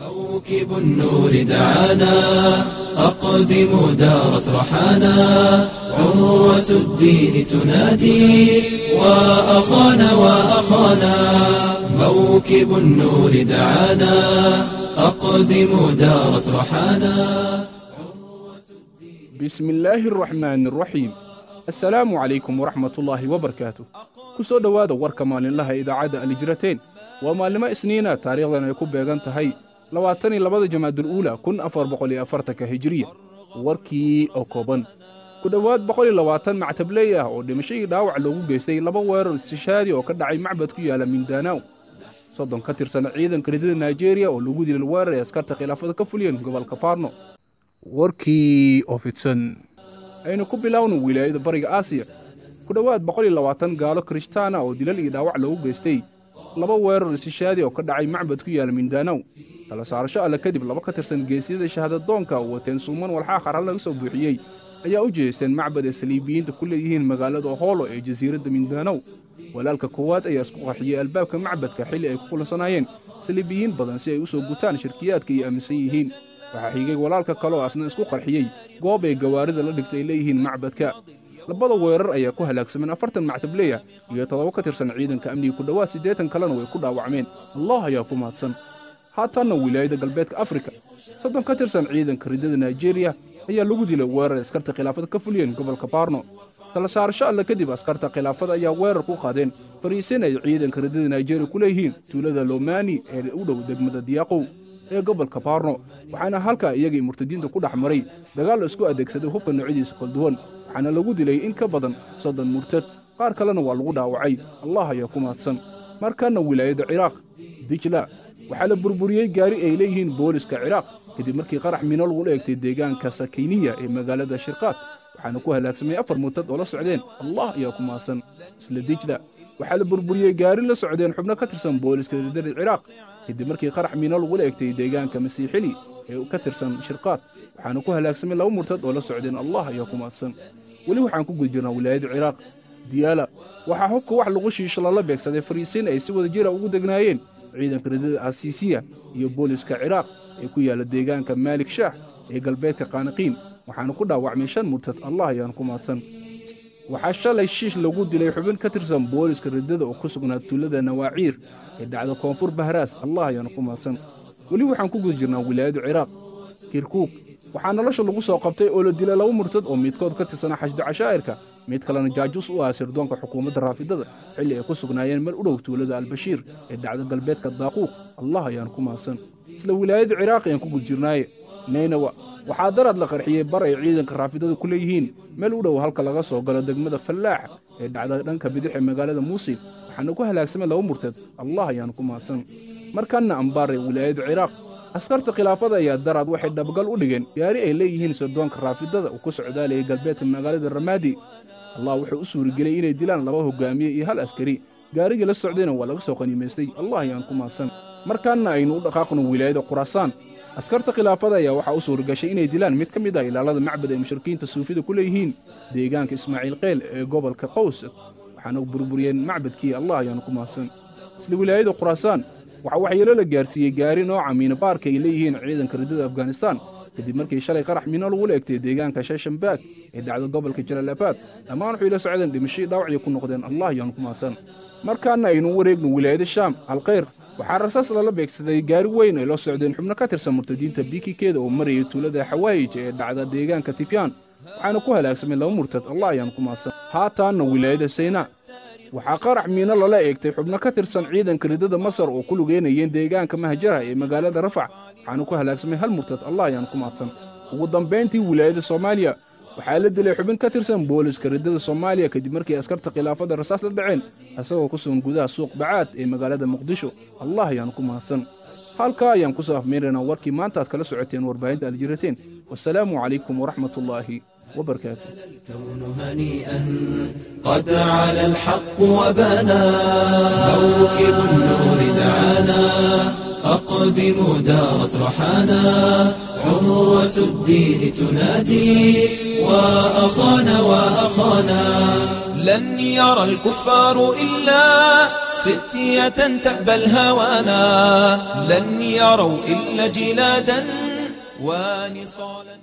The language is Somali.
موكب النور دعانا أقدم دار رحانا عروة الدين تنادي وأخانا وأخانا. موكب النور دعانا أقدم دار رحانا. بسم الله الرحمن الرحيم. السلام عليكم ورحمة الله وبركاته. كسو دوادا وركمان الله إذا عاد الإجرتين وما لما إسنينا تاريخنا يكون بيغان تهي. Labaatan iyo labada jamaadul uula kun afar boqol iyo afartanka hijiriya warkii oo kooban. Ku dhowaad boqol iyo labaatan mactabley ah oo dhimashadii dhaawac loogu geystay laba weerar istishaadi oo ka dhacay macbad ku yaalla mindaanaw soddon ka tirsan ciidanka ridada naijeeriya oo lagu dilay weerar ay askarta khilaafada ka fuliyeen gobolka faarno warkii oo fidsan. Aynu ku bilowno wilaayada bariga aasiya. Ku dhowaad boqol iyo labaatan gaalo kirishtaana oo dilal iyo dhaawac loogu geystay laba weerar istishaadi oo ka dhacay macbad ku yaalla mindaanow tala saarasho alle kadib laba ka tirsan geesyada shahaadadoonka oo wateen suuman walxaa qaran laga soo buuxiyey ayaa u jeesteen macbad ay saliibiyiinta ku leeyihiin magaalada hoolo ee jasiiradda mindaanow walaalka koowaad ayaa isku qarxiyey albaabka macbadka xilli ay ku kulansanaayeen saliibiyiin badan si ay u soo gutaan shirkiyaadka ay aaminsan yihiin. Waxaa xigay walaalka kaleoo asna isku qarxiyey goob ay gawaarida la dhigtay ay leeyihiin macbadka. Labada weerar ayaa ku halaagsameen afartan mactableya iyo toddoba ka tirsan ciidanka amniga ku dhowaad siddeetan kalena way ku dhaawacmeen. Allah ayaa ku mahadsan haatanna wilaayada galbeedka afrika. Soddon ka tirsan ciidanka riddada naijeeriya ayaa lagu dilay weerar askarta khilaafada ka fuliyeen gobolka baarno tala saarasho alle kadib askarta khilaafada ayaa weerar ku qaadeen fariisin ay ciidanka riddada naijeeriya ku leeyihiin tuulada lomani ee u dhow degmada diyaaqow ee gobolka baarno waxaana halkaa iyagii murtadiinta ku dhex maray dagaal isku adeegsaday hubka noocyadiisa kala duwan. Waxaana lagu dilay in ka badan soddon murtad qaar kalena waa lagu dhaawacay. Allah ayaa ku mahadsan. Markanna wilaayadda ciraaq dijla waxaa la burburiyey gaari ay leeyihiin booliska ciraaq kadib markii qarax mino lagu eegtay deegaanka sakiniya ee magaalada shirqaad. Waxaana ku halaagsamay afar murtad oo la socdeen. Allah ayaa ku mahadsan isla dijla waxaa la burburiyey gaari la socdeen xubno ka tirsan booliska riddada ciraaq kadib markii qarax miino lagula egtay deegaanka masiixili ee ka tirsan shirqaad. Waxaana ku halaagsamay laba murtad oo la socdeen. Allah ayaa ku mahadsan weli waxaan ku guda jirnaa wilaayada ciraaq. Diyaala waxaa hubka wax lagu shiisho lala beegsaday fariisiin ay si wada jira ugu degnaayeen ciidanka ridada asiisiya iyo booliska ciraaq ee ku yaalla deegaanka maalik shaah ee galbeedka qaaniqiin waxaana ku dhaawacmay shan murtad allah ayaan ku mahadsan. Waxaa shalay shiish lagu dilay xubin ka tirsan booliska riddada oo ku sugnaa tuulada nawaaciir ee dhacda koonfur bahraas. Allah ayaanu ku mahadsan. Weli waxaan ku guda jirnaa wilaayada ciraaq kirkuuk. Waxaa nolosha lagu soo qabtay oo la dilay laba murtad oo midkood ka tirsanaa xashda cashaa'irka mid kalena jaajuus u ah sirdoonka xukuumadda raafidada xilli ay ku sugnaayeen meel u dhow tuulada albashiir ee dhacda galbeedka daaquuq allah ayaan ku mahadsan isla wilaayada ciraaq ayaan ku guda jirnaaye naynawa waxaa darad la qarxiyey bar ay ciidanka raafidada ku leeyihiin. Meel u dhow halka laga soo galo degmada fallaax ee dhacda dhanka bidix ee magaalada muusil waxaana ku halaagsamay laba murtad allah ayaan ku mahadsan markanna ambaare wilaayada ciraaq askarta khilaafada ayaa darad waxay dhabgal u dhigeen. Gaari ay leeyihiin sirdoonka raafidada uu ku socdaalayay galbeedka magaalada ramaadi allah wuxuu u suurageliyey inay dilaan laba hogaamiye iyo hal askari. Gaarigii la socdayna waa laga soo qaniimaystay. Allah ayaan ku mahadsan markaanna aynu u dhaqaaqno wilaayada khuraasaan askarta khilaafada ayaa waxaa u suuragashay inay dilaan mid ka mid ah ilaalada macbad ay mushrikiinta suufida ku leeyihiin deegaanka ismaaciil qeyl ee gobolka qaws. Waxaana burburiyeen macbadkii allah ayaan ku mahadsan isla wilaayada khuraasaan waxaa waxyeelo la gaarsiiyey gaari nooca miinabaarka ay leeyihiin ciidanka riddada afghanistaan kadib markii shalay qarax miino lagula egtay deegaanka shashambaag ee dhacda gobolka jalaalabaad dhammaan waxay la socdeen dhimashii dhaawacii ku noqdeen allah ayaan ku mahadsan. Markaana aynu wareegno wilaayada shaam alkhayr waxaa rasaas lala beegsaday gaari weyn ay la socdeen xubno ka tirsan murtadiinta bikikeeda oo marayay tuulada xawaayij ee dhacda deegaanka tifyaan waxaana ku halaagsamay laba murtad allah ayaan ku mahadsan. Haataanna wilaayada saynaa waxaa qarax miino lala eegtay xubno ka tirsan ciidanka riddada masar oo ku lugeynayeen deegaanka mahjara ee magaalada rafac. Waxaana ku halaagsamay hal murtad allah ayaan ku mahadsan ugu dambayntii wilaayada soomaaliya. Waxaa la dilay xubin ka tirsan booliska riddada soomaaliya kadib markii askarta khilaafada rasaas la dhaceen isagoo ku sugan gudaha suuq bacaad ee magaalada muqdisho. Allah ayaan ku mahadsan halkaa ayaan ku soo afmeeraynaa warkii maanta aad kala socoteen warbaahinta aljirateen wasalaamu calaykum waraxmatullaahi وبركاته. كون هنيئا قد على الحق وبنا موكب النور دعانا. أقدم دارت رحانا. عروة الدين تنادي. وأخانا وأخانا. لن يرى الكفار إلا فتية تأبى الهوانا. لن يروا إلا جلادا ونصالا.